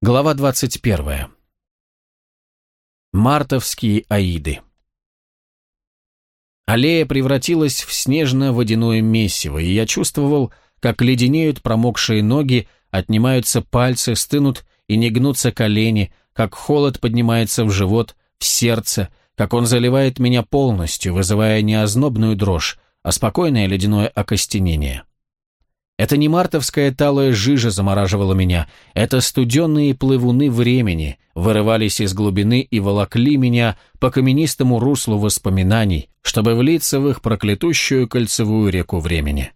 Глава 21. Мартовские аиды. Аллея превратилась в снежно-водяное месиво, и я чувствовал, как леденеют промокшие ноги, отнимаются пальцы, стынут и не гнутся колени, как холод поднимается в живот, в сердце, как он заливает меня полностью, вызывая не ознобную дрожь, а спокойное ледяное окостенение. Это не мартовская талая жижа замораживала меня, это студенные плывуны времени вырывались из глубины и волокли меня по каменистому руслу воспоминаний, чтобы влиться в их проклятущую кольцевую реку времени.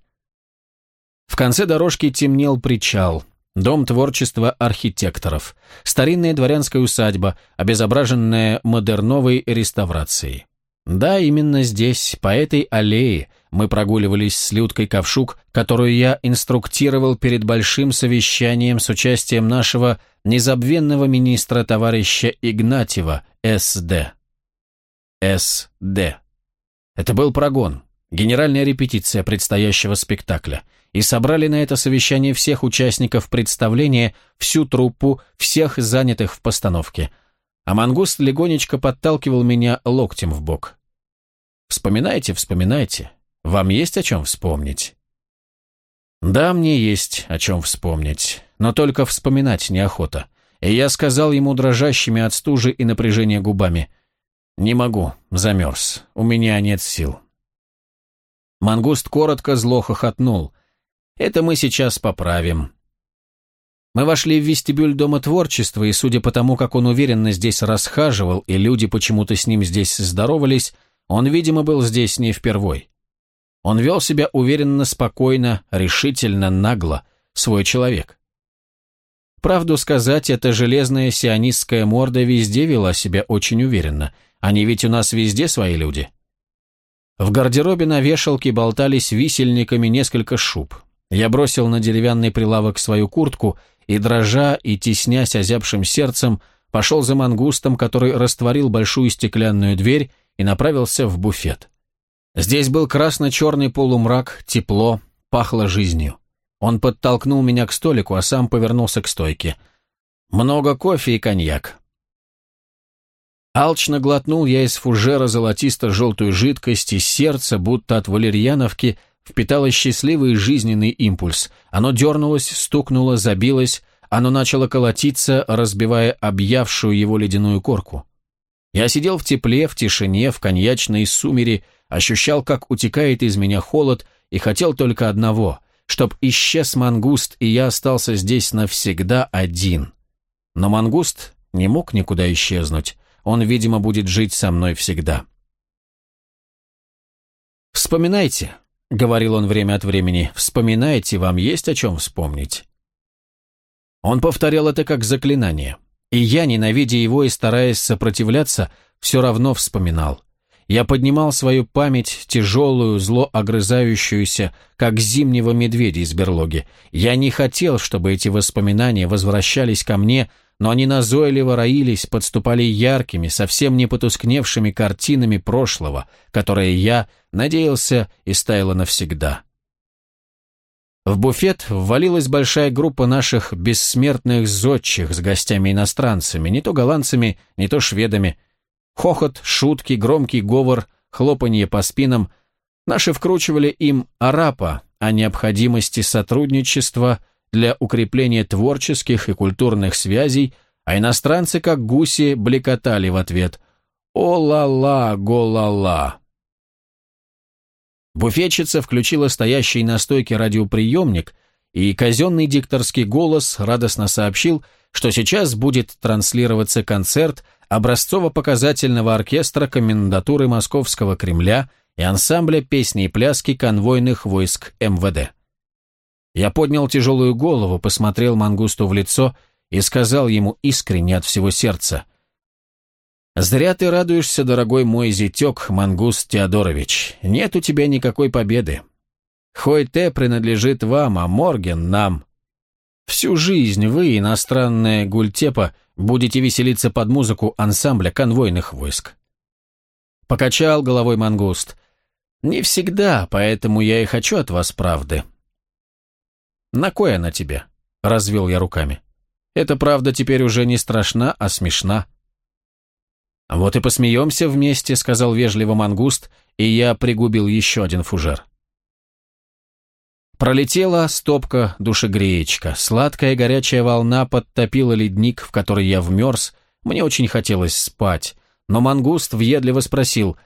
В конце дорожки темнел причал, дом творчества архитекторов, старинная дворянская усадьба, обезображенная модерновой реставрацией. Да, именно здесь, по этой аллее, мы прогуливались с Людкой Ковшук, которую я инструктировал перед большим совещанием с участием нашего незабвенного министра товарища Игнатьева, СД. СД. Это был прогон, генеральная репетиция предстоящего спектакля, и собрали на это совещание всех участников представления, всю труппу, всех занятых в постановке – а мангуст легонечко подталкивал меня локтем в бок. «Вспоминайте, вспоминайте. Вам есть о чем вспомнить?» «Да, мне есть о чем вспомнить, но только вспоминать неохота». И я сказал ему дрожащими от стужи и напряжения губами, «Не могу, замерз, у меня нет сил». Мангуст коротко зло хохотнул. «Это мы сейчас поправим. Мы вошли в вестибюль Дома творчества, и судя по тому, как он уверенно здесь расхаживал, и люди почему-то с ним здесь здоровались, он, видимо, был здесь не впервой. Он вел себя уверенно, спокойно, решительно, нагло, свой человек. Правду сказать, эта железная сионистская морда везде вела себя очень уверенно. Они ведь у нас везде свои люди. В гардеробе на вешалке болтались висельниками несколько шуб. Я бросил на деревянный прилавок свою куртку – и, дрожа и теснясь озябшим сердцем, пошел за мангустом, который растворил большую стеклянную дверь и направился в буфет. Здесь был красно-черный полумрак, тепло, пахло жизнью. Он подтолкнул меня к столику, а сам повернулся к стойке. «Много кофе и коньяк». Алчно глотнул я из фужера золотисто-желтую жидкость, и сердце, будто от валерьяновки, впитало счастливый жизненный импульс. Оно дернулось, стукнуло, забилось, оно начало колотиться, разбивая объявшую его ледяную корку. Я сидел в тепле, в тишине, в коньячной сумере, ощущал, как утекает из меня холод, и хотел только одного — чтоб исчез мангуст, и я остался здесь навсегда один. Но мангуст не мог никуда исчезнуть, он, видимо, будет жить со мной всегда. Вспоминайте, — говорил он время от времени, — «вспоминайте, вам есть о чем вспомнить». Он повторял это как заклинание, и я, ненавидя его и стараясь сопротивляться, все равно вспоминал. Я поднимал свою память, тяжелую, зло огрызающуюся, как зимнего медведя из берлоги. Я не хотел, чтобы эти воспоминания возвращались ко мне, но они назойливо роились, подступали яркими, совсем не потускневшими картинами прошлого, которые я надеялся и стаяло навсегда. В буфет ввалилась большая группа наших бессмертных зодчих с гостями-иностранцами, не то голландцами, не то шведами. Хохот, шутки, громкий говор, хлопанье по спинам. Наши вкручивали им арапа о необходимости сотрудничества – для укрепления творческих и культурных связей, а иностранцы, как гуси, блекотали в ответ «О-ла-ла, го-ла-ла». Буфетчица включила стоящий на стойке радиоприемник, и казенный дикторский голос радостно сообщил, что сейчас будет транслироваться концерт образцово-показательного оркестра комендатуры Московского Кремля и ансамбля песни и пляски конвойных войск МВД. Я поднял тяжелую голову, посмотрел Мангусту в лицо и сказал ему искренне от всего сердца. «Зря ты радуешься, дорогой мой зятек, Мангуст Теодорович. Нет у тебя никакой победы. Хой-Те принадлежит вам, а Морген нам. Всю жизнь вы, иностранная гультепа, будете веселиться под музыку ансамбля конвойных войск». Покачал головой Мангуст. «Не всегда, поэтому я и хочу от вас правды. «На кой она тебе?» – развел я руками. Эта правда теперь уже не страшна, а смешна. «Вот и посмеемся вместе», — сказал вежливо мангуст, и я пригубил еще один фужер. Пролетела стопка душегреечка. Сладкая горячая волна подтопила ледник, в который я вмерз. Мне очень хотелось спать. Но мангуст въедливо спросил,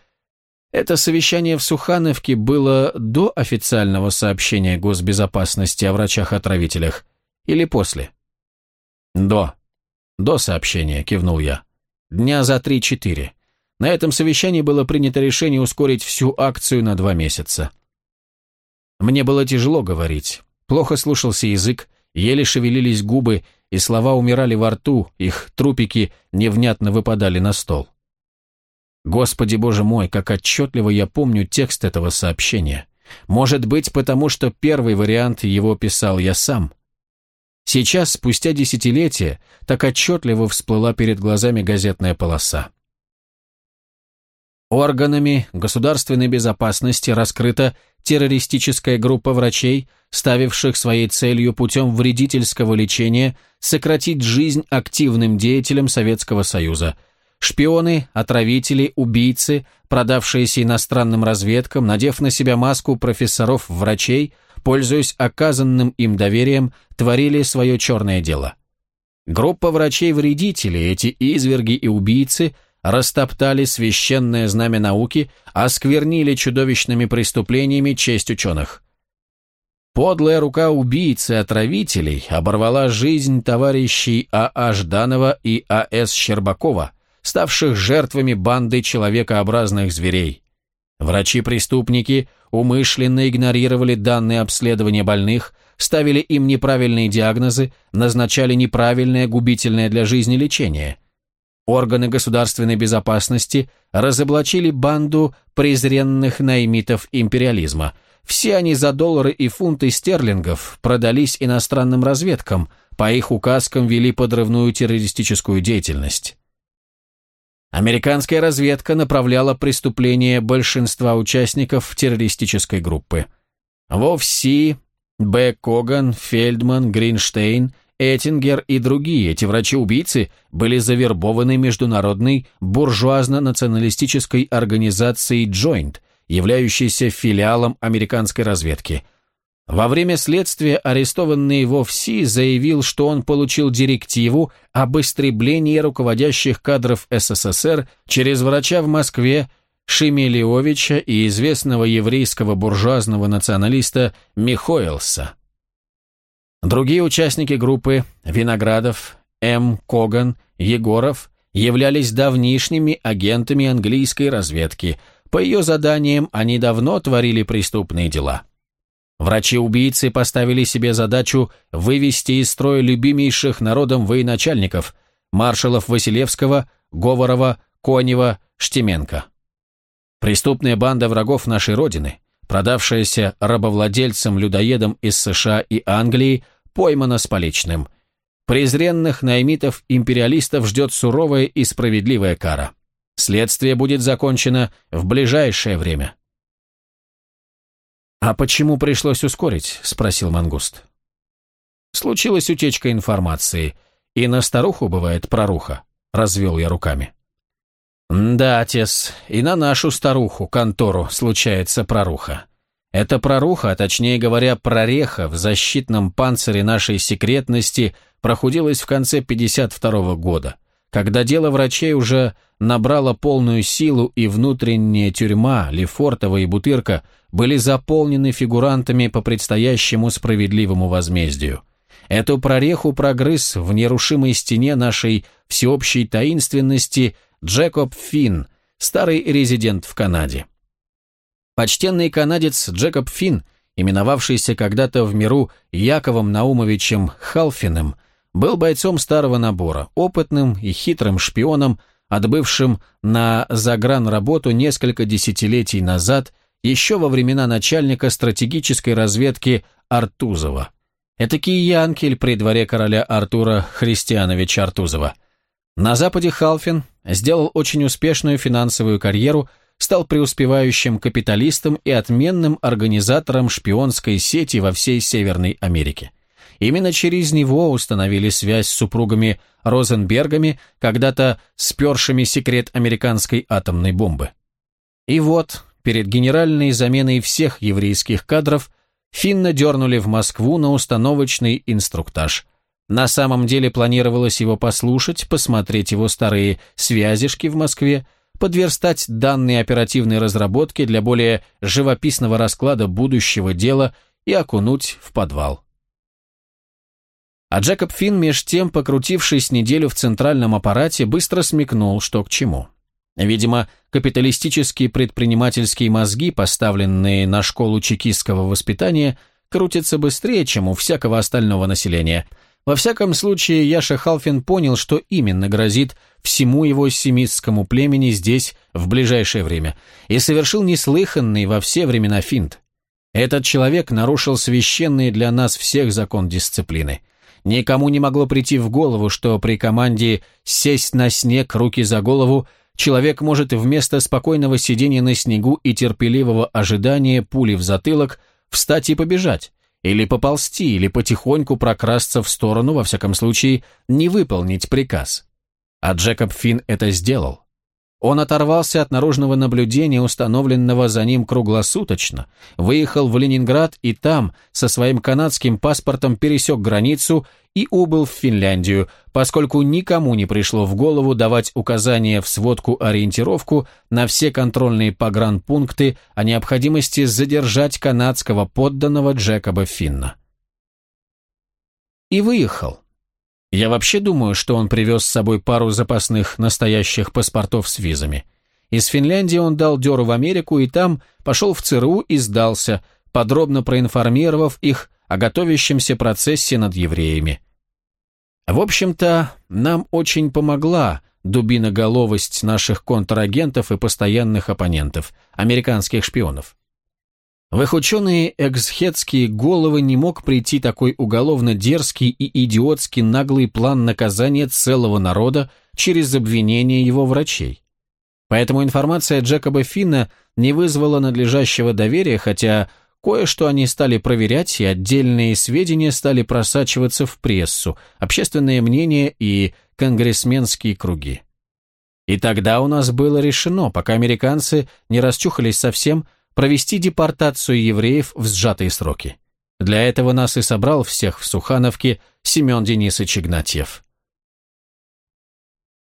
«Это совещание в Сухановке было до официального сообщения госбезопасности о врачах-отравителях или после?» «До. До сообщения», — кивнул я. «Дня за три-четыре. На этом совещании было принято решение ускорить всю акцию на два месяца». Мне было тяжело говорить. Плохо слушался язык, еле шевелились губы, и слова умирали во рту, их трупики невнятно выпадали на стол. Господи боже мой, как отчетливо я помню текст этого сообщения. Может быть, потому что первый вариант его писал я сам. Сейчас, спустя десятилетия, так отчетливо всплыла перед глазами газетная полоса. Органами государственной безопасности раскрыта террористическая группа врачей, ставивших своей целью путем вредительского лечения сократить жизнь активным деятелям Советского Союза. Шпионы, отравители, убийцы, продавшиеся иностранным разведкам, надев на себя маску профессоров-врачей, пользуясь оказанным им доверием, творили свое черное дело. Группа врачей-вредителей, эти изверги и убийцы – растоптали священное знамя науки, осквернили чудовищными преступлениями честь ученых. Подлая рука убийцы-отравителей оборвала жизнь товарищей А.А. Жданова и А.С. Щербакова, ставших жертвами банды человекообразных зверей. Врачи-преступники умышленно игнорировали данные обследования больных, ставили им неправильные диагнозы, назначали неправильное губительное для жизни лечение – Органы государственной безопасности разоблачили банду презренных наймитов империализма. Все они за доллары и фунты стерлингов продались иностранным разведкам, по их указкам вели подрывную террористическую деятельность. Американская разведка направляла преступления большинства участников террористической группы. Вовси, Б. Коган, Фельдман, Гринштейн – Эттингер и другие эти врачи-убийцы были завербованы международной буржуазно-националистической организацией Joint, являющейся филиалом американской разведки. Во время следствия арестованный Вовси заявил, что он получил директиву об истреблении руководящих кадров СССР через врача в Москве Шемелиовича и известного еврейского буржуазного националиста Михоэлса. Другие участники группы – Виноградов, М. Коган, Егоров – являлись давнишними агентами английской разведки. По ее заданиям они давно творили преступные дела. Врачи-убийцы поставили себе задачу вывести из строя любимейших народом военачальников – маршалов Василевского, Говорова, Конева, Штеменко. Преступная банда врагов нашей Родины, продавшаяся рабовладельцам-людоедам из США и Англии – поймана с поличным. Презренных наймитов-империалистов ждет суровая и справедливая кара. Следствие будет закончено в ближайшее время. «А почему пришлось ускорить?» – спросил Мангуст. «Случилась утечка информации, и на старуху бывает проруха», – развел я руками. «Да, отец, и на нашу старуху, контору, случается проруха. Эта проруха, а точнее говоря, прореха в защитном панцире нашей секретности прохудилась в конце 52 -го года, когда дело врачей уже набрало полную силу и внутренняя тюрьма, Лефортово и Бутырка были заполнены фигурантами по предстоящему справедливому возмездию. Эту прореху прогрыз в нерушимой стене нашей всеобщей таинственности Джекоб Финн, старый резидент в Канаде. Почтенный канадец Джекоб Финн, именовавшийся когда-то в миру Яковом Наумовичем Халфиным, был бойцом старого набора, опытным и хитрым шпионом, отбывшим на загранработу несколько десятилетий назад, еще во времена начальника стратегической разведки Артузова. Этакий янкель при дворе короля Артура Христиановича Артузова. На Западе Халфин сделал очень успешную финансовую карьеру – стал преуспевающим капиталистом и отменным организатором шпионской сети во всей Северной Америке. Именно через него установили связь с супругами Розенбергами, когда-то спершими секрет американской атомной бомбы. И вот, перед генеральной заменой всех еврейских кадров, Финна дернули в Москву на установочный инструктаж. На самом деле планировалось его послушать, посмотреть его старые связишки в Москве, подверстать данные оперативной разработки для более живописного расклада будущего дела и окунуть в подвал. А Джекоб Финн, меж тем, покрутившись неделю в центральном аппарате, быстро смекнул, что к чему. Видимо, капиталистические предпринимательские мозги, поставленные на школу чекистского воспитания, крутятся быстрее, чем у всякого остального населения. Во всяком случае, Яша Халфин понял, что именно грозит всему его семитскому племени здесь в ближайшее время, и совершил неслыханный во все времена финт. Этот человек нарушил священный для нас всех закон дисциплины. Никому не могло прийти в голову, что при команде «сесть на снег, руки за голову» человек может вместо спокойного сидения на снегу и терпеливого ожидания пули в затылок встать и побежать, или поползти, или потихоньку прокрасться в сторону, во всяком случае, не выполнить приказ. А Джекоб Финн это сделал. Он оторвался от наружного наблюдения, установленного за ним круглосуточно, выехал в Ленинград и там со своим канадским паспортом пересек границу и убыл в Финляндию, поскольку никому не пришло в голову давать указания в сводку-ориентировку на все контрольные погранпункты о необходимости задержать канадского подданного Джекоба Финна. И выехал. Я вообще думаю, что он привез с собой пару запасных настоящих паспортов с визами. Из Финляндии он дал дёру в Америку и там пошел в ЦРУ и сдался, подробно проинформировав их о готовящемся процессе над евреями. В общем-то, нам очень помогла дубиноголовость наших контрагентов и постоянных оппонентов, американских шпионов. В их ученые эксхетские головы не мог прийти такой уголовно дерзкий и идиотски наглый план наказания целого народа через обвинение его врачей. Поэтому информация Джекоба Финна не вызвала надлежащего доверия, хотя кое-что они стали проверять, и отдельные сведения стали просачиваться в прессу, общественное мнение и конгрессменские круги. И тогда у нас было решено, пока американцы не расчухались совсем, провести депортацию евреев в сжатые сроки. Для этого нас и собрал всех в Сухановке Семен Денисович Игнатьев.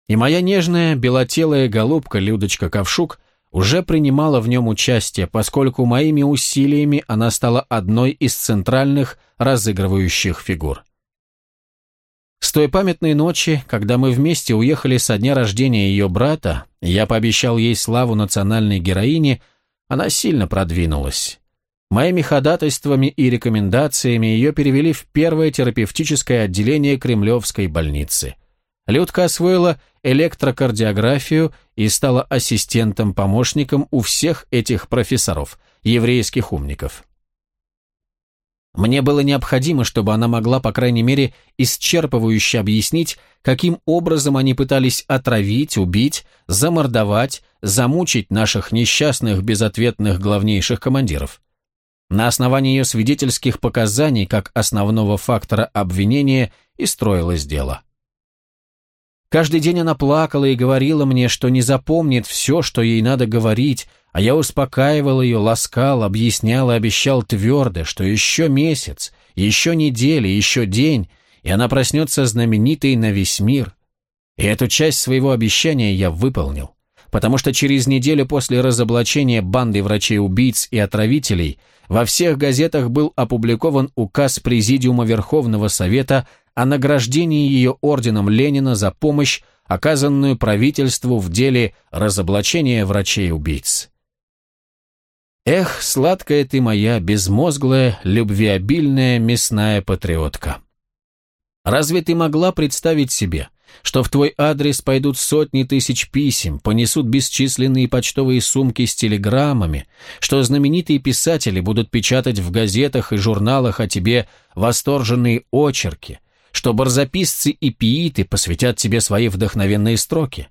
И моя нежная белотелая голубка Людочка Ковшук уже принимала в нем участие, поскольку моими усилиями она стала одной из центральных разыгрывающих фигур. С той памятной ночи, когда мы вместе уехали со дня рождения ее брата, я пообещал ей славу национальной героини, она сильно продвинулась. Моими ходатайствами и рекомендациями ее перевели в первое терапевтическое отделение Кремлевской больницы. Людка освоила электрокардиографию и стала ассистентом-помощником у всех этих профессоров, еврейских умников. Мне было необходимо, чтобы она могла, по крайней мере, исчерпывающе объяснить, каким образом они пытались отравить, убить, замордовать, замучить наших несчастных безответных главнейших командиров. На основании ее свидетельских показаний, как основного фактора обвинения, и строилось дело. Каждый день она плакала и говорила мне, что не запомнит все, что ей надо говорить, а я успокаивал ее, ласкал, объяснял и обещал твердо, что еще месяц, еще неделя, еще день, и она проснется знаменитой на весь мир. И эту часть своего обещания я выполнил, потому что через неделю после разоблачения банды врачей-убийц и отравителей во всех газетах был опубликован указ Президиума Верховного Совета о награждении ее орденом Ленина за помощь, оказанную правительству в деле разоблачения врачей-убийц. Эх, сладкая ты моя, безмозглая, любвеобильная мясная патриотка. Разве ты могла представить себе, что в твой адрес пойдут сотни тысяч писем, понесут бесчисленные почтовые сумки с телеграммами, что знаменитые писатели будут печатать в газетах и журналах о тебе восторженные очерки, что барзаписцы и пииты посвятят тебе свои вдохновенные строки?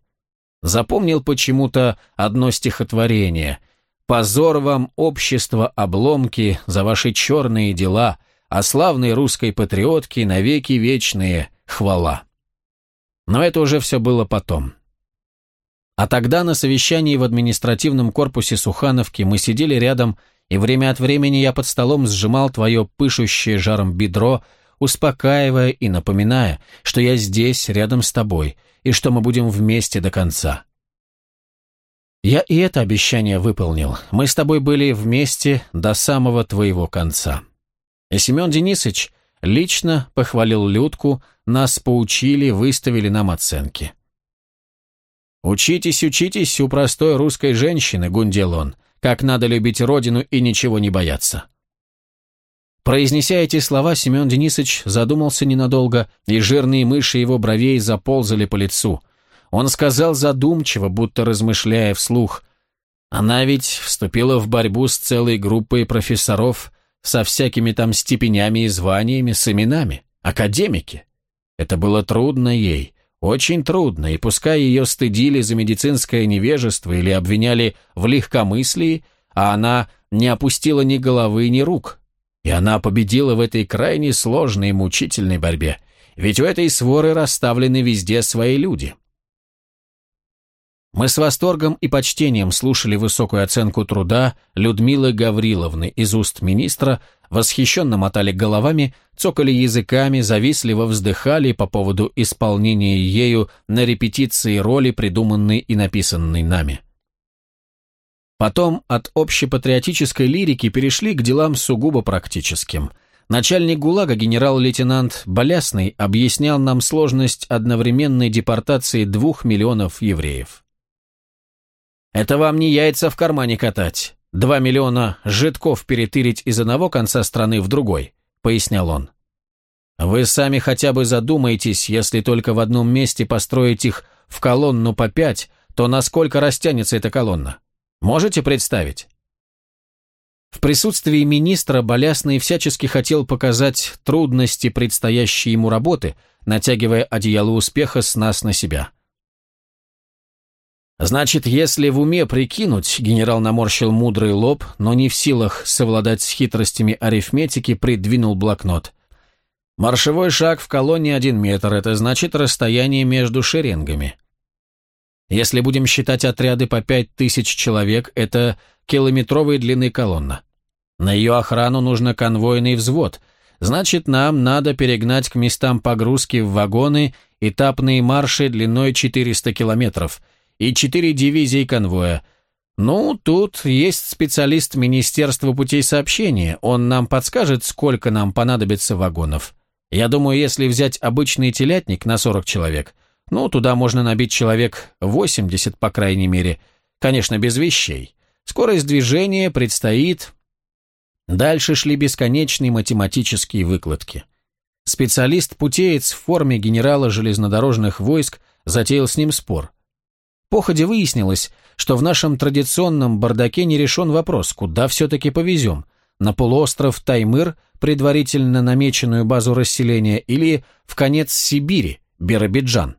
Запомнил почему-то одно стихотворение – Позор вам, общество, обломки, за ваши черные дела, а славной русской патриотке навеки вечные хвала. Но это уже все было потом. А тогда на совещании в административном корпусе Сухановки мы сидели рядом, и время от времени я под столом сжимал твое пышущее жаром бедро, успокаивая и напоминая, что я здесь, рядом с тобой, и что мы будем вместе до конца. Я и это обещание выполнил. Мы с тобой были вместе до самого твоего конца. И Семен Денисович лично похвалил Людку, нас поучили, выставили нам оценки. «Учитесь, учитесь у простой русской женщины», — гундел он, «как надо любить родину и ничего не бояться». Произнеся эти слова, Семен Денисович задумался ненадолго, и жирные мыши его бровей заползали по лицу. Он сказал задумчиво, будто размышляя вслух. Она ведь вступила в борьбу с целой группой профессоров со всякими там степенями и званиями, с именами, академики. Это было трудно ей, очень трудно, и пускай ее стыдили за медицинское невежество или обвиняли в легкомыслии, а она не опустила ни головы, ни рук. И она победила в этой крайне сложной и мучительной борьбе, ведь у этой своры расставлены везде свои люди. Мы с восторгом и почтением слушали высокую оценку труда Людмилы Гавриловны из уст министра, восхищенно мотали головами, цокали языками, завистливо вздыхали по поводу исполнения ею на репетиции роли, придуманной и написанной нами. Потом от общепатриотической лирики перешли к делам сугубо практическим. Начальник ГУЛАГа генерал-лейтенант Болясный объяснял нам сложность одновременной депортации двух миллионов евреев. Это вам не яйца в кармане катать. Два миллиона житков перетырить из одного конца страны в другой, пояснял он. Вы сами хотя бы задумайтесь, если только в одном месте построить их в колонну по пять, то насколько растянется эта колонна? Можете представить? В присутствии министра Болясный всячески хотел показать трудности предстоящей ему работы, натягивая одеяло успеха с нас на себя. Значит, если в уме прикинуть, генерал наморщил мудрый лоб, но не в силах совладать с хитростями арифметики, придвинул блокнот. Маршевой шаг в колонне один метр, это значит расстояние между шеренгами. Если будем считать отряды по пять тысяч человек, это километровой длины колонна. На ее охрану нужно конвойный взвод, значит, нам надо перегнать к местам погрузки в вагоны этапные марши длиной 400 километров – и четыре дивизии конвоя. Ну, тут есть специалист Министерства путей сообщения, он нам подскажет, сколько нам понадобится вагонов. Я думаю, если взять обычный телятник на 40 человек, ну, туда можно набить человек 80, по крайней мере, конечно, без вещей. Скорость движения предстоит... Дальше шли бесконечные математические выкладки. Специалист-путеец в форме генерала железнодорожных войск затеял с ним спор – Походе выяснилось, что в нашем традиционном бардаке не решен вопрос, куда все-таки повезем, на полуостров Таймыр, предварительно намеченную базу расселения, или в конец Сибири, Биробиджан.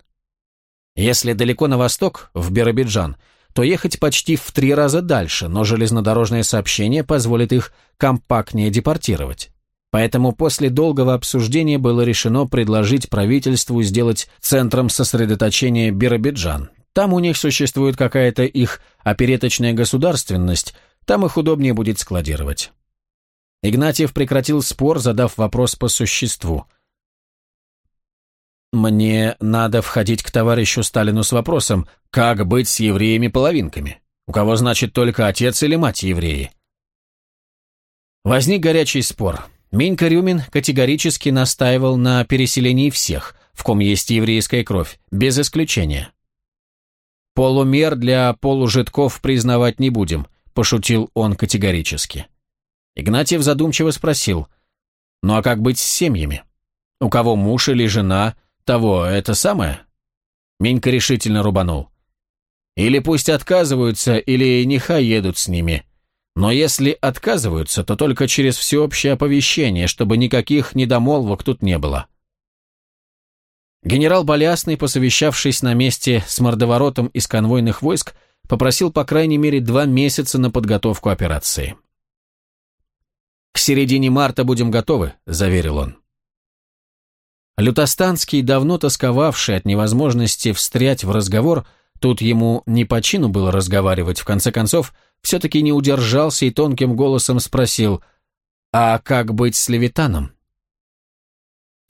Если далеко на восток, в Биробиджан, то ехать почти в три раза дальше, но железнодорожное сообщение позволит их компактнее депортировать. Поэтому после долгого обсуждения было решено предложить правительству сделать центром сосредоточения Биробиджан, там у них существует какая-то их опереточная государственность, там их удобнее будет складировать. Игнатьев прекратил спор, задав вопрос по существу. «Мне надо входить к товарищу Сталину с вопросом, как быть с евреями-половинками? У кого, значит, только отец или мать евреи?» Возник горячий спор. Минька Рюмин категорически настаивал на переселении всех, в ком есть еврейская кровь, без исключения. «Полумер для полужитков признавать не будем», – пошутил он категорически. Игнатьев задумчиво спросил, «Ну а как быть с семьями? У кого муж или жена, того это самое?» Минька решительно рубанул. «Или пусть отказываются, или нехай едут с ними. Но если отказываются, то только через всеобщее оповещение, чтобы никаких недомолвок тут не было. Генерал Болясный, посовещавшись на месте с мордоворотом из конвойных войск, попросил по крайней мере два месяца на подготовку операции. К середине марта будем готовы», — заверил он. Лютостанский, давно тосковавший от невозможности встрять в разговор, тут ему не по чину было разговаривать, в конце концов, все-таки не удержался и тонким голосом спросил, «А как быть с Левитаном?»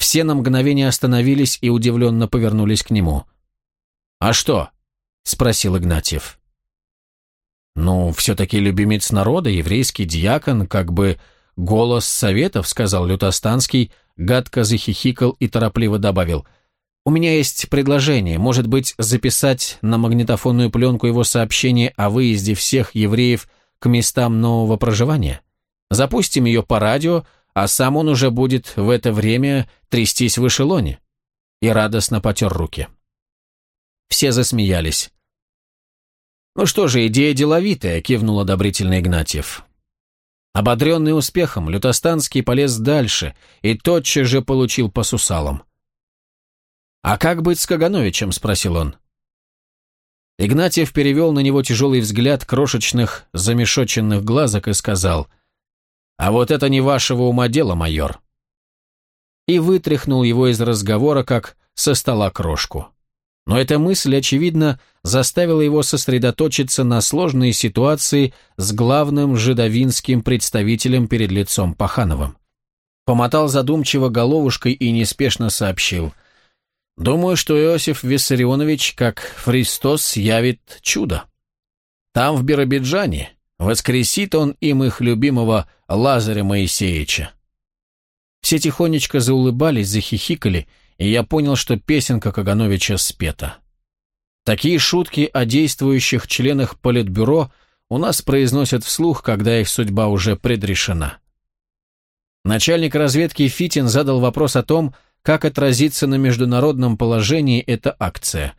Все на мгновение остановились и удивленно повернулись к нему. «А что?» — спросил Игнатьев. «Ну, все-таки любимец народа, еврейский диакон, как бы голос советов», — сказал Лютостанский, гадко захихикал и торопливо добавил. «У меня есть предложение, может быть, записать на магнитофонную пленку его сообщение о выезде всех евреев к местам нового проживания? Запустим ее по радио, а сам он уже будет в это время трястись в эшелоне». И радостно потер руки. Все засмеялись. «Ну что же, идея деловитая», — кивнул одобрительно Игнатьев. Ободренный успехом, Лютостанский полез дальше и тотчас же получил по сусалам. «А как быть с Кагановичем?» — спросил он. Игнатьев перевел на него тяжелый взгляд крошечных, замешоченных глазок и сказал, «А вот это не вашего ума дело, майор». И вытряхнул его из разговора, как со стола крошку. Но эта мысль, очевидно, заставила его сосредоточиться на сложной ситуации с главным жидовинским представителем перед лицом Пахановым. Помотал задумчиво головушкой и неспешно сообщил. «Думаю, что Иосиф Виссарионович, как Христос, явит чудо. Там, в Биробиджане, воскресит он им их любимого Лазаря Моисеевича». Все тихонечко заулыбались, захихикали, и я понял, что песенка Кагановича спета. Такие шутки о действующих членах Политбюро у нас произносят вслух, когда их судьба уже предрешена. Начальник разведки Фитин задал вопрос о том, как отразится на международном положении эта акция.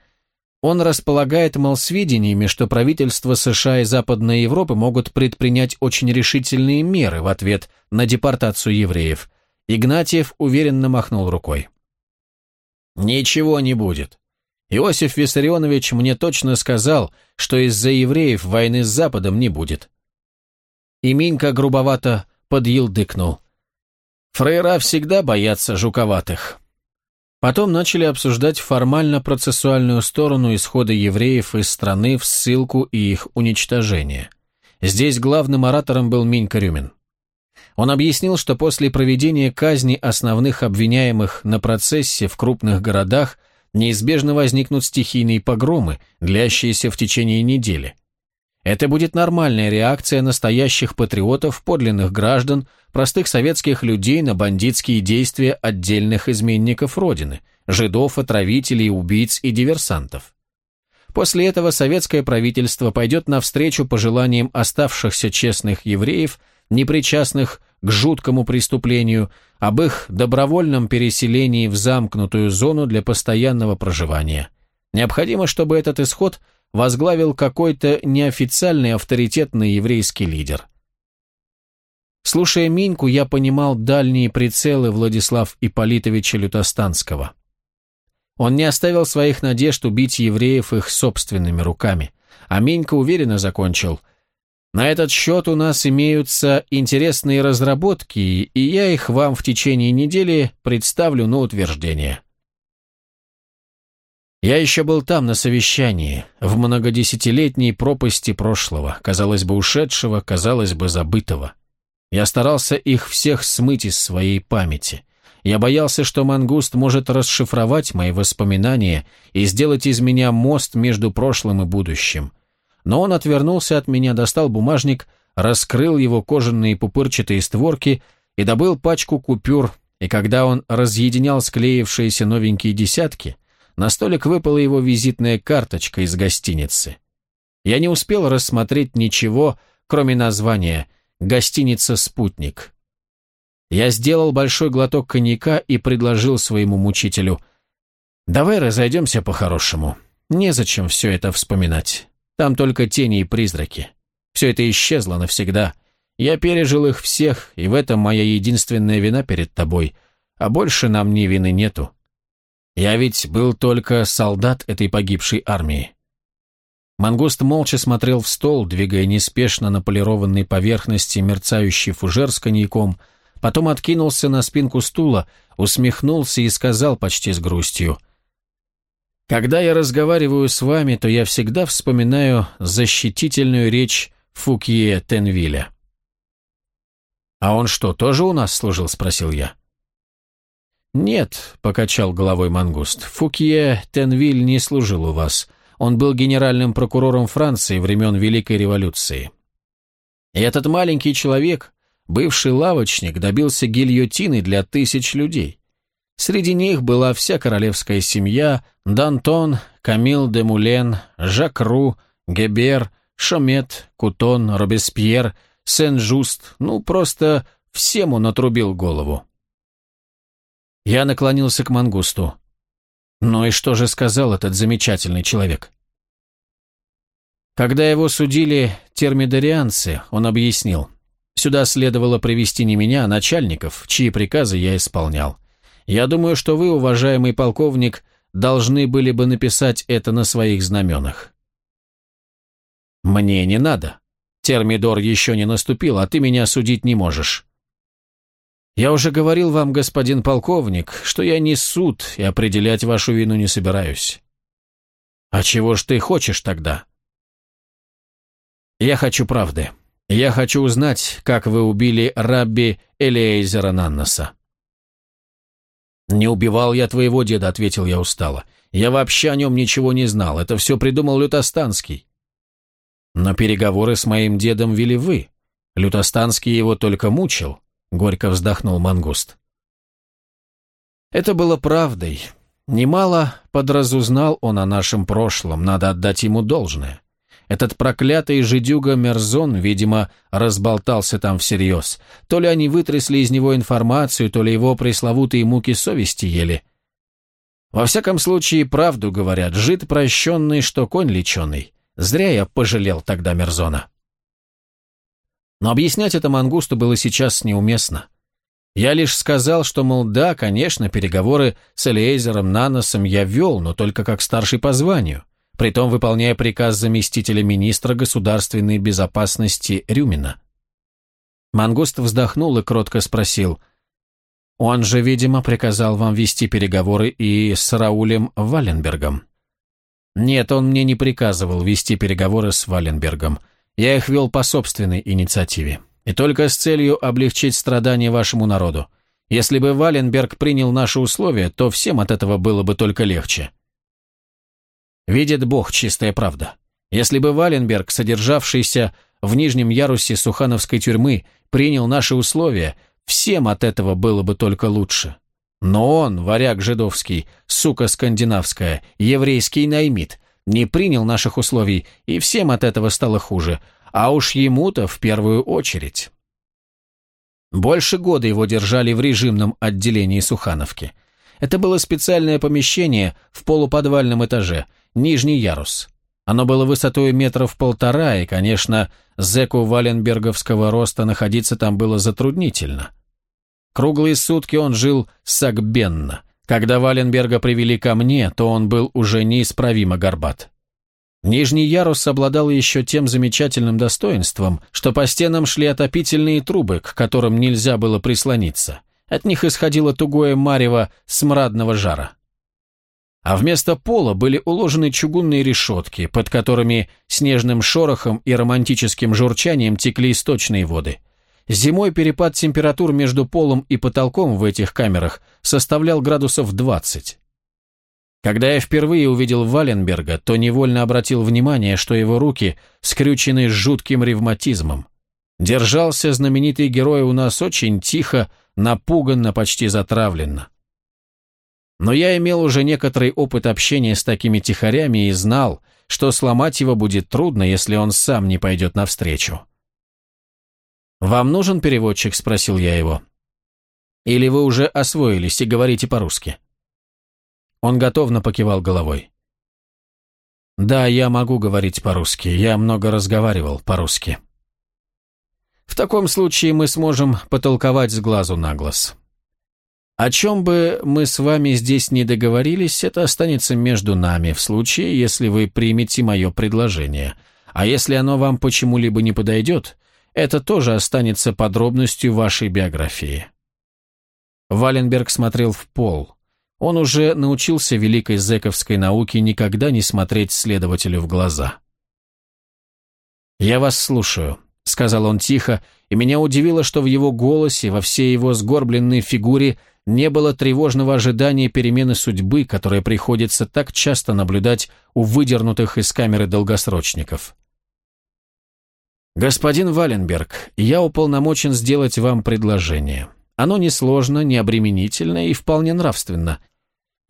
Он располагает, мол, сведениями, что правительства США и Западной Европы могут предпринять очень решительные меры в ответ на депортацию евреев. Игнатьев уверенно махнул рукой. Ничего не будет. Иосиф Виссарионович мне точно сказал, что из-за евреев войны с Западом не будет. И Минька грубовато подъелдыкнул. Фрейра всегда боятся жуковатых. Потом начали обсуждать формально-процессуальную сторону исхода евреев из страны в ссылку и их уничтожение. Здесь главным оратором был Минька Рюмин. Он объяснил, что после проведения казни основных обвиняемых на процессе в крупных городах неизбежно возникнут стихийные погромы, длящиеся в течение недели. Это будет нормальная реакция настоящих патриотов, подлинных граждан, простых советских людей на бандитские действия отдельных изменников Родины, жидов, отравителей, убийц и диверсантов. После этого советское правительство пойдет навстречу пожеланиям оставшихся честных евреев – непричастных к жуткому преступлению, об их добровольном переселении в замкнутую зону для постоянного проживания. Необходимо, чтобы этот исход возглавил какой-то неофициальный авторитетный еврейский лидер. Слушая Миньку, я понимал дальние прицелы Владислав Ипполитовича Лютостанского. Он не оставил своих надежд убить евреев их собственными руками, а Минька уверенно закончил – на этот счет у нас имеются интересные разработки, и я их вам в течение недели представлю на утверждение. Я еще был там на совещании, в многодесятилетней пропасти прошлого, казалось бы ушедшего, казалось бы забытого. Я старался их всех смыть из своей памяти. Я боялся, что мангуст может расшифровать мои воспоминания и сделать из меня мост между прошлым и будущим но он отвернулся от меня, достал бумажник, раскрыл его кожаные пупырчатые створки и добыл пачку купюр, и когда он разъединял склеившиеся новенькие десятки, на столик выпала его визитная карточка из гостиницы. Я не успел рассмотреть ничего, кроме названия «Гостиница «Спутник». Я сделал большой глоток коньяка и предложил своему мучителю «Давай разойдемся по-хорошему. Незачем все это вспоминать». Там только тени и призраки. Все это исчезло навсегда. Я пережил их всех, и в этом моя единственная вина перед тобой. А больше нам ни вины нету. Я ведь был только солдат этой погибшей армии. Мангуст молча смотрел в стол, двигая неспешно на полированной поверхности мерцающий фужер с коньяком, потом откинулся на спинку стула, усмехнулся и сказал почти с грустью. «Когда я разговариваю с вами, то я всегда вспоминаю защитительную речь Фукье Тенвиля». «А он что, тоже у нас служил?» – спросил я. «Нет», – покачал головой Мангуст, – «Фукье Тенвиль не служил у вас. Он был генеральным прокурором Франции времен Великой революции. И этот маленький человек, бывший лавочник, добился гильотины для тысяч людей. Среди них была вся королевская семья, Дантон, Камил де Мулен, Жакру, Гебер, Шомет, Кутон, Робеспьер, Сен-Жуст, ну просто всем он отрубил голову. Я наклонился к мангусту. Ну и что же сказал этот замечательный человек? Когда его судили термидорианцы, он объяснил, сюда следовало привести не меня, а начальников, чьи приказы я исполнял. Я думаю, что вы, уважаемый полковник, должны были бы написать это на своих знаменах. Мне не надо. Термидор еще не наступил, а ты меня судить не можешь. Я уже говорил вам, господин полковник, что я не суд и определять вашу вину не собираюсь. А чего ж ты хочешь тогда? Я хочу правды. Я хочу узнать, как вы убили Рабби Элиэйзера Наннаса. «Не убивал я твоего деда», — ответил я устало. «Я вообще о нем ничего не знал. Это все придумал Лютостанский». «Но переговоры с моим дедом вели вы. Лютостанский его только мучил. Горько вздохнул мангуст. Это было правдой. Немало подразузнал он о нашем прошлом, надо отдать ему должное. Этот проклятый жидюга Мерзон, видимо, разболтался там всерьез. То ли они вытрясли из него информацию, то ли его пресловутые муки совести ели. Во всяком случае, правду говорят, жид прощенный, что конь леченый. Зря я пожалел тогда Мерзона. Но объяснять это мангусту было сейчас неуместно. Я лишь сказал, что, мол, да, конечно, переговоры с Элиэйзером Наносом я вел, но только как старший по званию, притом выполняя приказ заместителя министра государственной безопасности Рюмина. Мангуст вздохнул и кротко спросил, «Он же, видимо, приказал вам вести переговоры и с Раулем Валенбергом». «Нет, он мне не приказывал вести переговоры с Валенбергом. Я их вел по собственной инициативе. И только с целью облегчить страдания вашему народу. Если бы Валенберг принял наши условия, то всем от этого было бы только легче. Видит Бог, чистая правда. Если бы Валенберг, содержавшийся в нижнем ярусе Сухановской тюрьмы, принял наши условия, всем от этого было бы только лучше. Но он, варяг жидовский, сука скандинавская, еврейский наймит, не принял наших условий, и всем от этого стало хуже, а уж ему-то в первую очередь. Больше года его держали в режимном отделении Сухановки. Это было специальное помещение в полуподвальном этаже, нижний ярус. Оно было высотой метров полтора, и, конечно, зэку валенберговского роста находиться там было затруднительно. Круглые сутки он жил сагбенно – когда Валенберга привели ко мне, то он был уже неисправимо горбат. Нижний ярус обладал еще тем замечательным достоинством, что по стенам шли отопительные трубы, к которым нельзя было прислониться. От них исходило тугое марево смрадного жара. А вместо пола были уложены чугунные решетки, под которыми снежным шорохом и романтическим журчанием текли источные воды – Зимой перепад температур между полом и потолком в этих камерах составлял градусов 20. Когда я впервые увидел Валенберга, то невольно обратил внимание, что его руки скрючены жутким ревматизмом. Держался знаменитый герой у нас очень тихо, напуганно, почти затравленно. Но я имел уже некоторый опыт общения с такими тихарями и знал, что сломать его будет трудно, если он сам не пойдет навстречу. «Вам нужен переводчик?» – спросил я его. «Или вы уже освоились и говорите по-русски?» Он готовно покивал головой. «Да, я могу говорить по-русски. Я много разговаривал по-русски». «В таком случае мы сможем потолковать с глазу на глаз. О чем бы мы с вами здесь не договорились, это останется между нами в случае, если вы примете мое предложение. А если оно вам почему-либо не подойдет, это тоже останется подробностью вашей биографии. Валенберг смотрел в пол. Он уже научился великой зэковской науке никогда не смотреть следователю в глаза. «Я вас слушаю», — сказал он тихо, и меня удивило, что в его голосе, во всей его сгорбленной фигуре не было тревожного ожидания перемены судьбы, которая приходится так часто наблюдать у выдернутых из камеры долгосрочников. «Господин Валенберг, я уполномочен сделать вам предложение. Оно несложно, необременительно и вполне нравственно.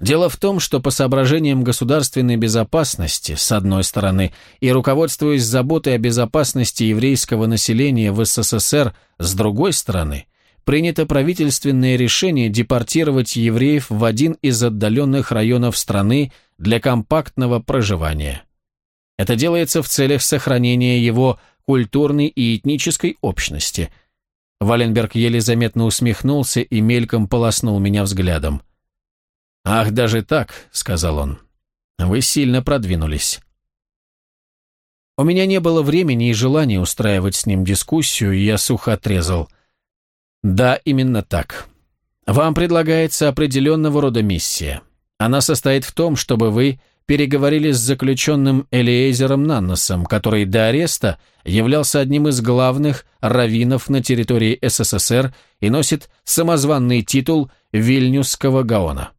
Дело в том, что по соображениям государственной безопасности, с одной стороны, и руководствуясь заботой о безопасности еврейского населения в СССР, с другой стороны, принято правительственное решение депортировать евреев в один из отдаленных районов страны для компактного проживания. Это делается в целях сохранения его культурной и этнической общности – Валенберг еле заметно усмехнулся и мельком полоснул меня взглядом. «Ах, даже так», — сказал он. «Вы сильно продвинулись». У меня не было времени и желания устраивать с ним дискуссию, и я сухо отрезал. «Да, именно так. Вам предлагается определенного рода миссия. Она состоит в том, чтобы вы переговорили с заключенным Элиэзером Нанносом, который до ареста являлся одним из главных раввинов на территории СССР и носит самозванный титул Вильнюсского Гаона.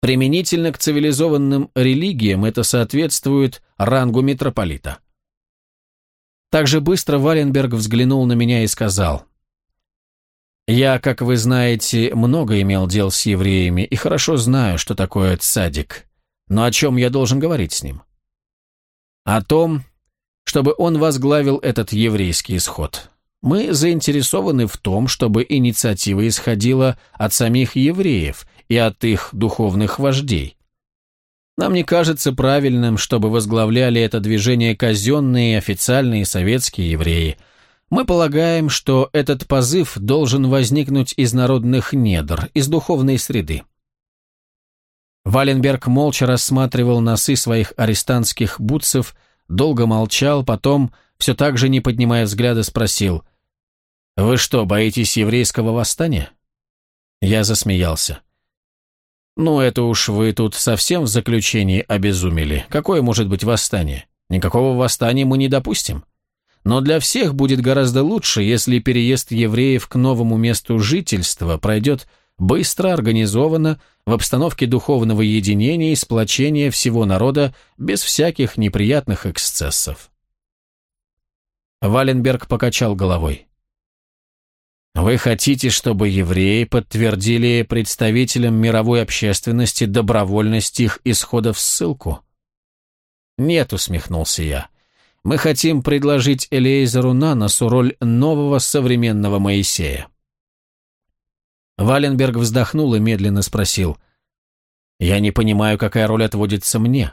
Применительно к цивилизованным религиям это соответствует рангу митрополита. Также быстро Валенберг взглянул на меня и сказал, «Я, как вы знаете, много имел дел с евреями и хорошо знаю, что такое цадик. Но о чем я должен говорить с ним? О том, чтобы он возглавил этот еврейский исход. Мы заинтересованы в том, чтобы инициатива исходила от самих евреев и от их духовных вождей. Нам не кажется правильным, чтобы возглавляли это движение казенные официальные советские евреи. Мы полагаем, что этот позыв должен возникнуть из народных недр, из духовной среды. Валенберг молча рассматривал носы своих арестантских бутсов, долго молчал, потом, все так же не поднимая взгляда, спросил, «Вы что, боитесь еврейского восстания?» Я засмеялся. «Ну, это уж вы тут совсем в заключении обезумели. Какое может быть восстание? Никакого восстания мы не допустим. Но для всех будет гораздо лучше, если переезд евреев к новому месту жительства пройдет быстро, организованно, в обстановке духовного единения и сплочения всего народа без всяких неприятных эксцессов. Валенберг покачал головой. «Вы хотите, чтобы евреи подтвердили представителям мировой общественности добровольность их исхода в ссылку?» «Нет», — усмехнулся я. «Мы хотим предложить Элейзеру Наносу роль нового современного Моисея. Валенберг вздохнул и медленно спросил. «Я не понимаю, какая роль отводится мне».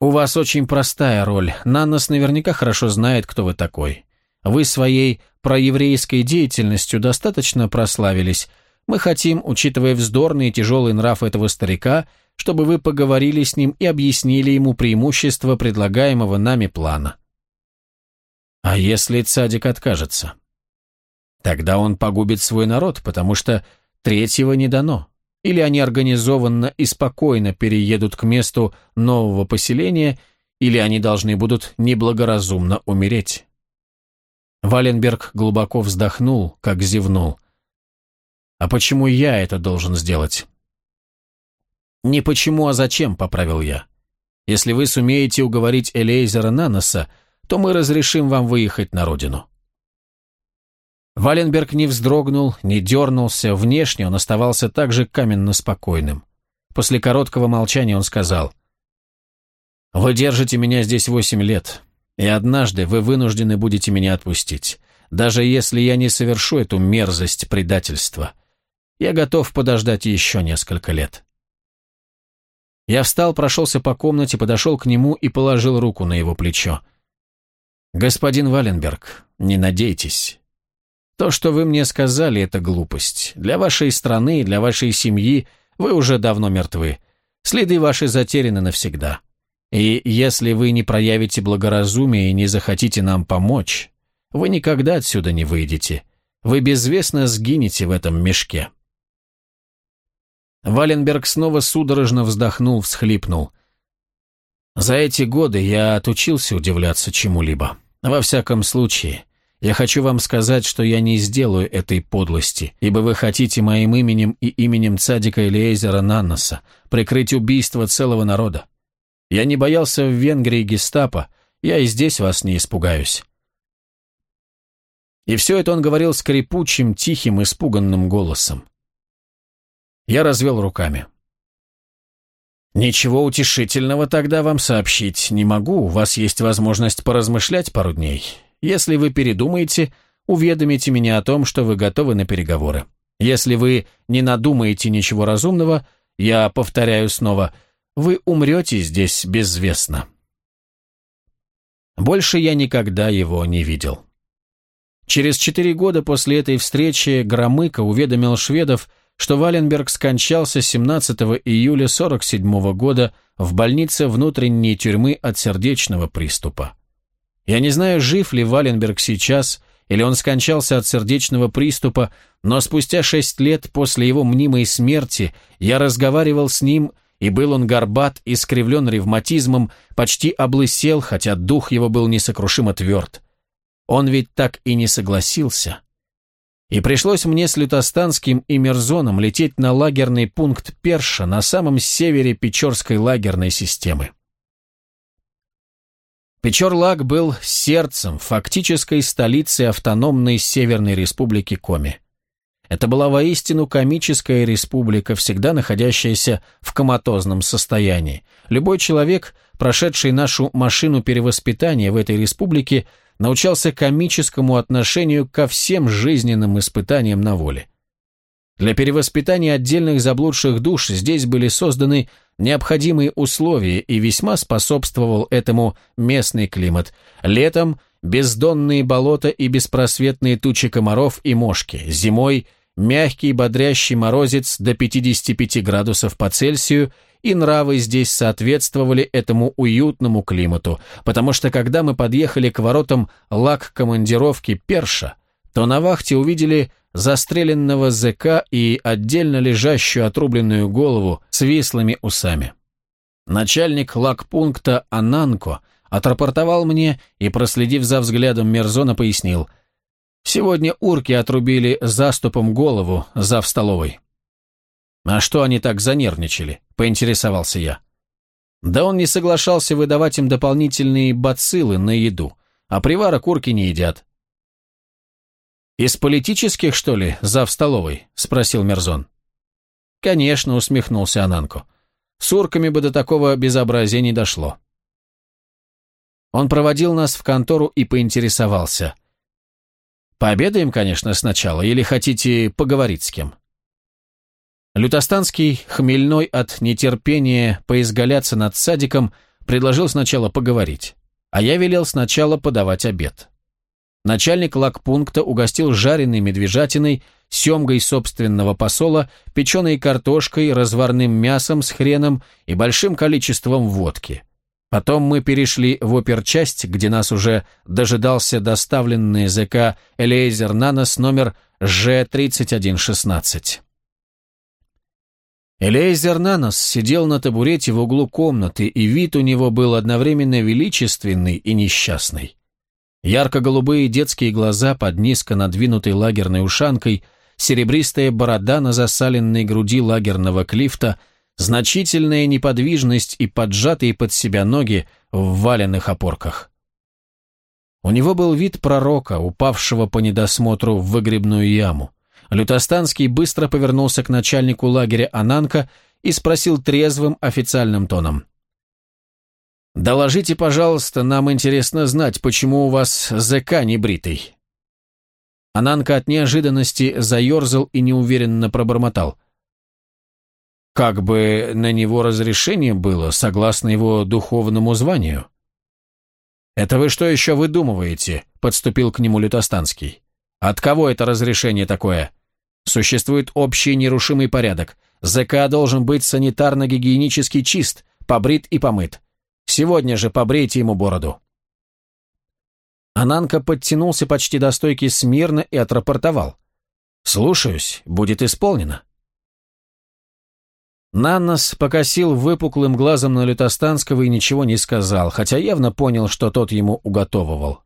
«У вас очень простая роль. Нанос наверняка хорошо знает, кто вы такой. Вы своей проеврейской деятельностью достаточно прославились. Мы хотим, учитывая вздорный и тяжелый нрав этого старика, чтобы вы поговорили с ним и объяснили ему преимущества предлагаемого нами плана». «А если цадик откажется?» Тогда он погубит свой народ, потому что третьего не дано. Или они организованно и спокойно переедут к месту нового поселения, или они должны будут неблагоразумно умереть. Валенберг глубоко вздохнул, как зевнул. «А почему я это должен сделать?» «Не почему, а зачем», — поправил я. «Если вы сумеете уговорить Элейзера Наноса, то мы разрешим вам выехать на родину». Валенберг не вздрогнул, не дернулся, внешне он оставался также каменно спокойным. После короткого молчания он сказал, «Вы держите меня здесь восемь лет, и однажды вы вынуждены будете меня отпустить, даже если я не совершу эту мерзость предательства. Я готов подождать еще несколько лет». Я встал, прошелся по комнате, подошел к нему и положил руку на его плечо. «Господин Валенберг, не надейтесь, То, что вы мне сказали, это глупость. Для вашей страны, для вашей семьи вы уже давно мертвы. Следы ваши затеряны навсегда. И если вы не проявите благоразумие и не захотите нам помочь, вы никогда отсюда не выйдете. Вы безвестно сгинете в этом мешке». Валенберг снова судорожно вздохнул, всхлипнул. «За эти годы я отучился удивляться чему-либо. Во всяком случае, я хочу вам сказать, что я не сделаю этой подлости, ибо вы хотите моим именем и именем цадика Элиэзера Нанноса прикрыть убийство целого народа. Я не боялся в Венгрии гестапо, я и здесь вас не испугаюсь. И все это он говорил скрипучим, тихим, испуганным голосом. Я развел руками. «Ничего утешительного тогда вам сообщить не могу, у вас есть возможность поразмышлять пару дней. Если вы передумаете, уведомите меня о том, что вы готовы на переговоры. Если вы не надумаете ничего разумного, я повторяю снова, вы умрете здесь безвестно». Больше я никогда его не видел. Через четыре года после этой встречи Громыко уведомил шведов, что Валенберг скончался 17 июля 47 года в больнице внутренней тюрьмы от сердечного приступа. Я не знаю, жив ли Валенберг сейчас, или он скончался от сердечного приступа, но спустя шесть лет после его мнимой смерти я разговаривал с ним, и был он горбат, искривлен ревматизмом, почти облысел, хотя дух его был несокрушимо тверд. Он ведь так и не согласился. И пришлось мне с Лютостанским и Мерзоном лететь на лагерный пункт Перша на самом севере Печорской лагерной системы. Печорлаг был сердцем, фактической столицей автономной Северной Республики Коми. Это была воистину комическая республика, всегда находящаяся в коматозном состоянии. Любой человек, прошедший нашу машину перевоспитания в этой республике, научался комическому отношению ко всем жизненным испытаниям на воле. Для перевоспитания отдельных заблудших душ здесь были созданы необходимые условия, и весьма способствовал этому местный климат. Летом бездонные болота и беспросветные тучи комаров и мошки, зимой мягкий бодрящий морозец до 55 градусов по Цельсию и нравы здесь соответствовали этому уютному климату, потому что когда мы подъехали к воротам лак-командировки Перша, то на вахте увидели застреленного ЗК и отдельно лежащую отрубленную голову с вислыми усами. Начальник лагпункта Ананко отрапортовал мне и, проследив за взглядом Мерзона, пояснил, «Сегодня урки отрубили заступом голову за в столовой». «А что они так занервничали?» – поинтересовался я. «Да он не соглашался выдавать им дополнительные бациллы на еду, а привара курки не едят». «Из политических, что ли, за в столовой?» – спросил Мерзон. «Конечно», – усмехнулся Ананко. «С урками бы до такого безобразия не дошло». Он проводил нас в контору и поинтересовался. «Пообедаем, конечно, сначала, или хотите поговорить с кем?» Лютостанский, хмельной от нетерпения поизгаляться над садиком, предложил сначала поговорить, а я велел сначала подавать обед. Начальник лагпункта угостил жареной медвежатиной, семгой собственного посола, печеной картошкой, разварным мясом с хреном и большим количеством водки. Потом мы перешли в оперчасть, где нас уже дожидался доставленный ЗК Элейзер Нанос номер Ж-3116. Элейзер Нанос сидел на табурете в углу комнаты, и вид у него был одновременно величественный и несчастный. Ярко-голубые детские глаза под низко надвинутой лагерной ушанкой, серебристая борода на засаленной груди лагерного клифта, значительная неподвижность и поджатые под себя ноги в валенных опорках. У него был вид пророка, упавшего по недосмотру в выгребную яму. Лютостанский быстро повернулся к начальнику лагеря Ананка и спросил трезвым официальным тоном. «Доложите, пожалуйста, нам интересно знать, почему у вас ЗК не бритый». Ананка от неожиданности заерзал и неуверенно пробормотал. «Как бы на него разрешение было, согласно его духовному званию». «Это вы что еще выдумываете?» — подступил к нему Лютостанский. От кого это разрешение такое? Существует общий нерушимый порядок. ЗК должен быть санитарно-гигиенически чист, побрит и помыт. Сегодня же побрейте ему бороду». Ананка подтянулся почти до стойки смирно и отрапортовал. «Слушаюсь, будет исполнено». Наннос покосил выпуклым глазом на Лютостанского и ничего не сказал, хотя явно понял, что тот ему уготовывал.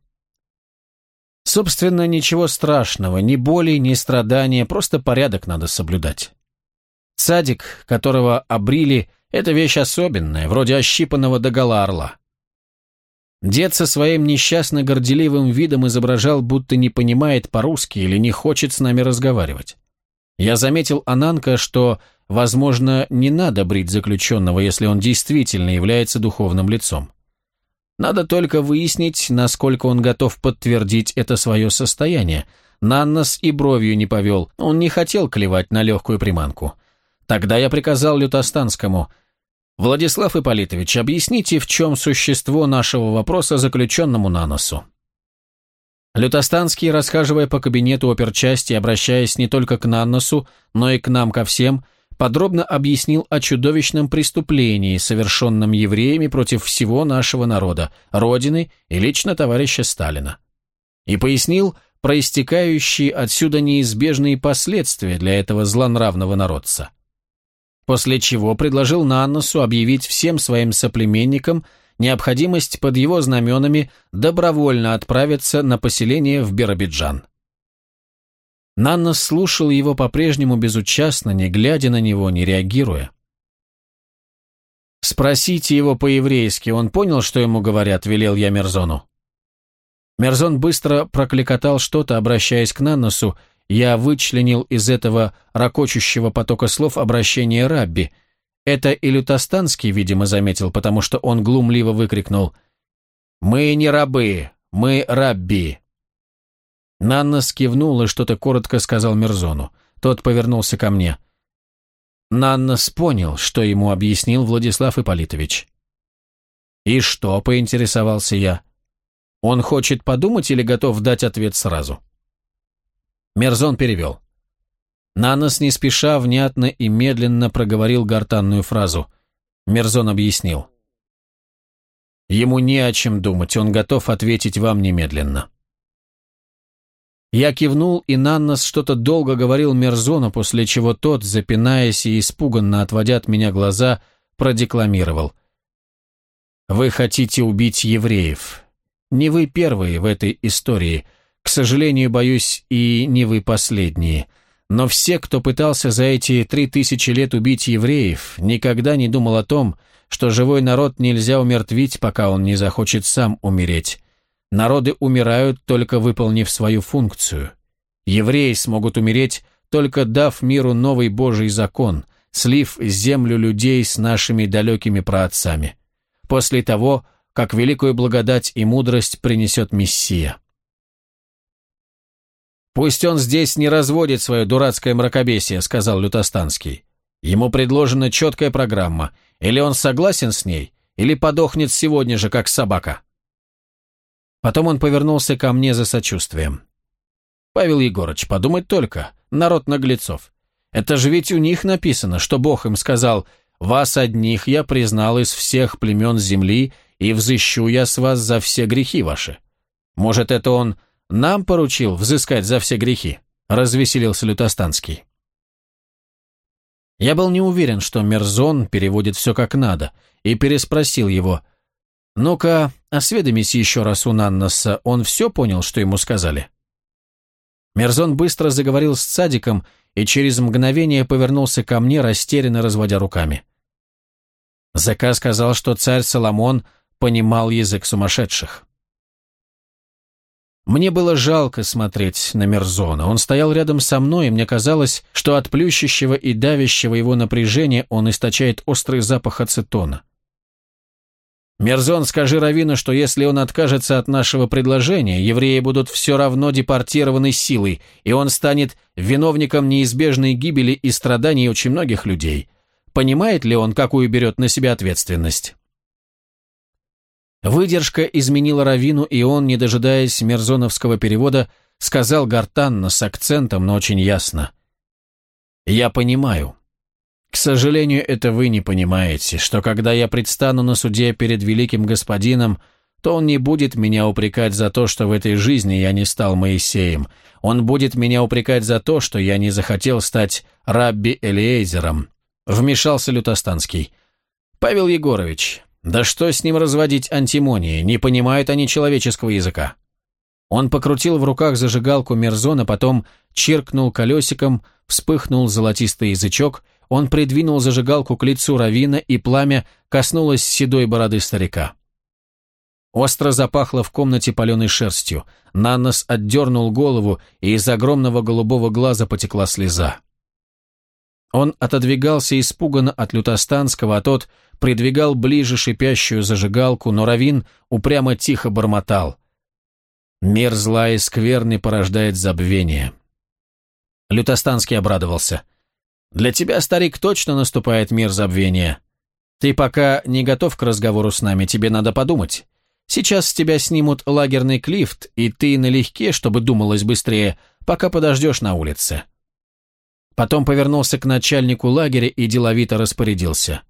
Собственно, ничего страшного, ни боли, ни страдания, просто порядок надо соблюдать. Садик, которого обрили, это вещь особенная, вроде ощипанного догола орла. Дед со своим несчастно горделивым видом изображал, будто не понимает по-русски или не хочет с нами разговаривать. Я заметил Ананка, что, возможно, не надо брить заключенного, если он действительно является духовным лицом. Надо только выяснить, насколько он готов подтвердить это свое состояние. Наннос и бровью не повел, он не хотел клевать на легкую приманку. Тогда я приказал Лютостанскому, «Владислав Ипполитович, объясните, в чем существо нашего вопроса заключенному Наносу». Лютостанский, расхаживая по кабинету оперчасти, обращаясь не только к Нанносу, но и к нам ко всем, подробно объяснил о чудовищном преступлении, совершенном евреями против всего нашего народа, Родины и лично товарища Сталина. И пояснил проистекающие отсюда неизбежные последствия для этого злонравного народца. После чего предложил Нанносу объявить всем своим соплеменникам необходимость под его знаменами добровольно отправиться на поселение в Биробиджан. Нанна слушал его по-прежнему безучастно, не глядя на него, не реагируя. «Спросите его по-еврейски, он понял, что ему говорят», — велел я Мерзону. Мерзон быстро прокликотал что-то, обращаясь к Нанносу, я вычленил из этого ракочущего потока слов обращение Рабби. Это и Лютостанский, видимо, заметил, потому что он глумливо выкрикнул «Мы не рабы, мы Рабби». Нанна скивнул и что-то коротко сказал Мерзону. Тот повернулся ко мне. Наннас понял, что ему объяснил Владислав Ипполитович. «И что?» — поинтересовался я. «Он хочет подумать или готов дать ответ сразу?» Мерзон перевел. Нанос не спеша, внятно и медленно проговорил гортанную фразу. Мерзон объяснил. Ему не о чем думать, он готов ответить вам немедленно. Я кивнул, и Наннос что-то долго говорил Мерзону, после чего тот, запинаясь и испуганно отводя от меня глаза, продекламировал. «Вы хотите убить евреев. Не вы первые в этой истории. К сожалению, боюсь, и не вы последние. Но все, кто пытался за эти три тысячи лет убить евреев, никогда не думал о том, что живой народ нельзя умертвить, пока он не захочет сам умереть. Народы умирают, только выполнив свою функцию. Евреи смогут умереть, только дав миру новый Божий закон, слив землю людей с нашими далекими праотцами. После того, как великую благодать и мудрость принесет Мессия. «Пусть он здесь не разводит свое дурацкое мракобесие», — сказал Лютостанский. «Ему предложена четкая программа. Или он согласен с ней, или подохнет сегодня же, как собака». Потом он повернулся ко мне за сочувствием. «Павел Егорыч, подумать только, народ наглецов. Это же ведь у них написано, что Бог им сказал, «Вас одних я признал из всех племен земли, и взыщу я с вас за все грехи ваши». Может, это он нам поручил взыскать за все грехи», — развеселился Лютостанский. Я был не уверен, что Мерзон переводит все как надо, и переспросил его. «Ну-ка, осведомись еще раз у Нанноса, он все понял, что ему сказали?» Мерзон быстро заговорил с Цадиком и через мгновение повернулся ко мне, растерянно разводя руками. Зака сказал, что царь Соломон понимал язык сумасшедших. Мне было жалко смотреть на Мерзона. Он стоял рядом со мной, и мне казалось, что от плющащего и давящего его напряжения он источает острый запах ацетона. «Мерзон, скажи Равину, что если он откажется от нашего предложения, евреи будут все равно депортированы силой, и он станет виновником неизбежной гибели и страданий очень многих людей. Понимает ли он, какую берет на себя ответственность?» Выдержка изменила Равину, и он, не дожидаясь мерзоновского перевода, сказал гортанно, с акцентом, но очень ясно. «Я понимаю. К сожалению, это вы не понимаете, что когда я предстану на суде перед великим господином, то он не будет меня упрекать за то, что в этой жизни я не стал Моисеем. Он будет меня упрекать за то, что я не захотел стать Рабби Элиэзером. Вмешался Лютостанский. Павел Егорович, да что с ним разводить антимонии, не понимают они человеческого языка. Он покрутил в руках зажигалку Мерзона, потом чиркнул колесиком, вспыхнул золотистый язычок, он придвинул зажигалку к лицу Равина, и пламя коснулось седой бороды старика. Остро запахло в комнате паленой шерстью. Наннос отдернул голову, и из огромного голубого глаза потекла слеза. Он отодвигался испуганно от Лютостанского, а тот придвигал ближе шипящую зажигалку, но Равин упрямо тихо бормотал. «Мир зла и скверный порождает забвение». Лютостанский обрадовался. «Для тебя, старик, точно наступает мир забвения. Ты пока не готов к разговору с нами, тебе надо подумать. Сейчас с тебя снимут лагерный клифт, и ты налегке, чтобы думалось быстрее, пока подождешь на улице». Потом повернулся к начальнику лагеря и деловито распорядился.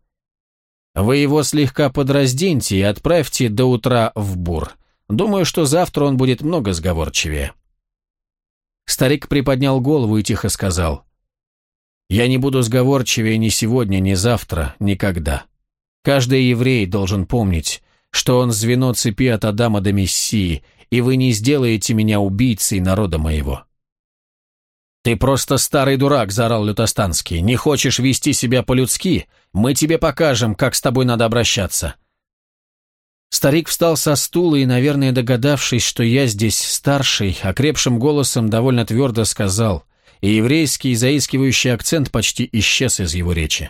«Вы его слегка подразденьте и отправьте до утра в бур. Думаю, что завтра он будет много сговорчивее». Старик приподнял голову и тихо сказал. «Я не буду сговорчивее ни сегодня, ни завтра, никогда. Каждый еврей должен помнить, что он звено цепи от Адама до Мессии, и вы не сделаете меня убийцей народа моего». «Ты просто старый дурак», — заорал Лютостанский. «Не хочешь вести себя по-людски? Мы тебе покажем, как с тобой надо обращаться». Старик встал со стула и, наверное, догадавшись, что я здесь старший, окрепшим голосом довольно твердо сказал, и еврейский заискивающий акцент почти исчез из его речи.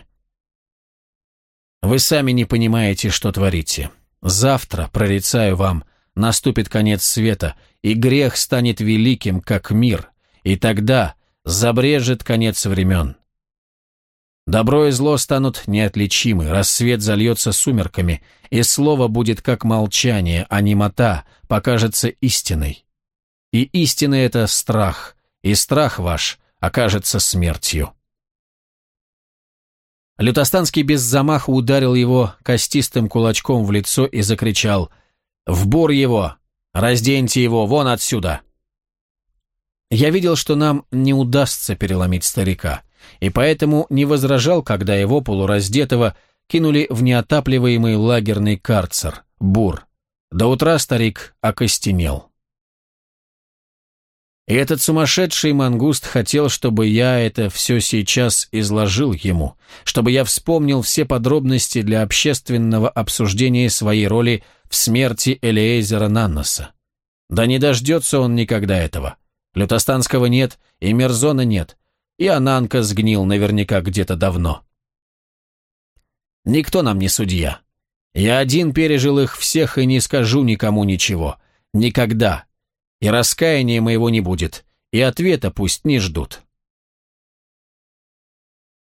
«Вы сами не понимаете, что творите. Завтра, прорицаю вам, наступит конец света, и грех станет великим, как мир, и тогда забрежет конец времен. Добро и зло станут неотличимы, рассвет зальется сумерками, и слово будет как молчание, а немота покажется истиной. И истина — это страх, и страх ваш окажется смертью. Лютостанский без замаха ударил его костистым кулачком в лицо и закричал «В бур его! Разденьте его вон отсюда!» Я видел, что нам не удастся переломить старика, и поэтому не возражал, когда его полураздетого кинули в неотапливаемый лагерный карцер, бур. До утра старик окостенел. И этот сумасшедший мангуст хотел, чтобы я это все сейчас изложил ему, чтобы я вспомнил все подробности для общественного обсуждения своей роли в смерти Элиэзера Нанноса. Да не дождется он никогда этого. Лютостанского нет, и Мерзона нет, и Ананка сгнил наверняка где-то давно. Никто нам не судья. Я один пережил их всех и не скажу никому ничего. Никогда и раскаяния моего не будет, и ответа пусть не ждут.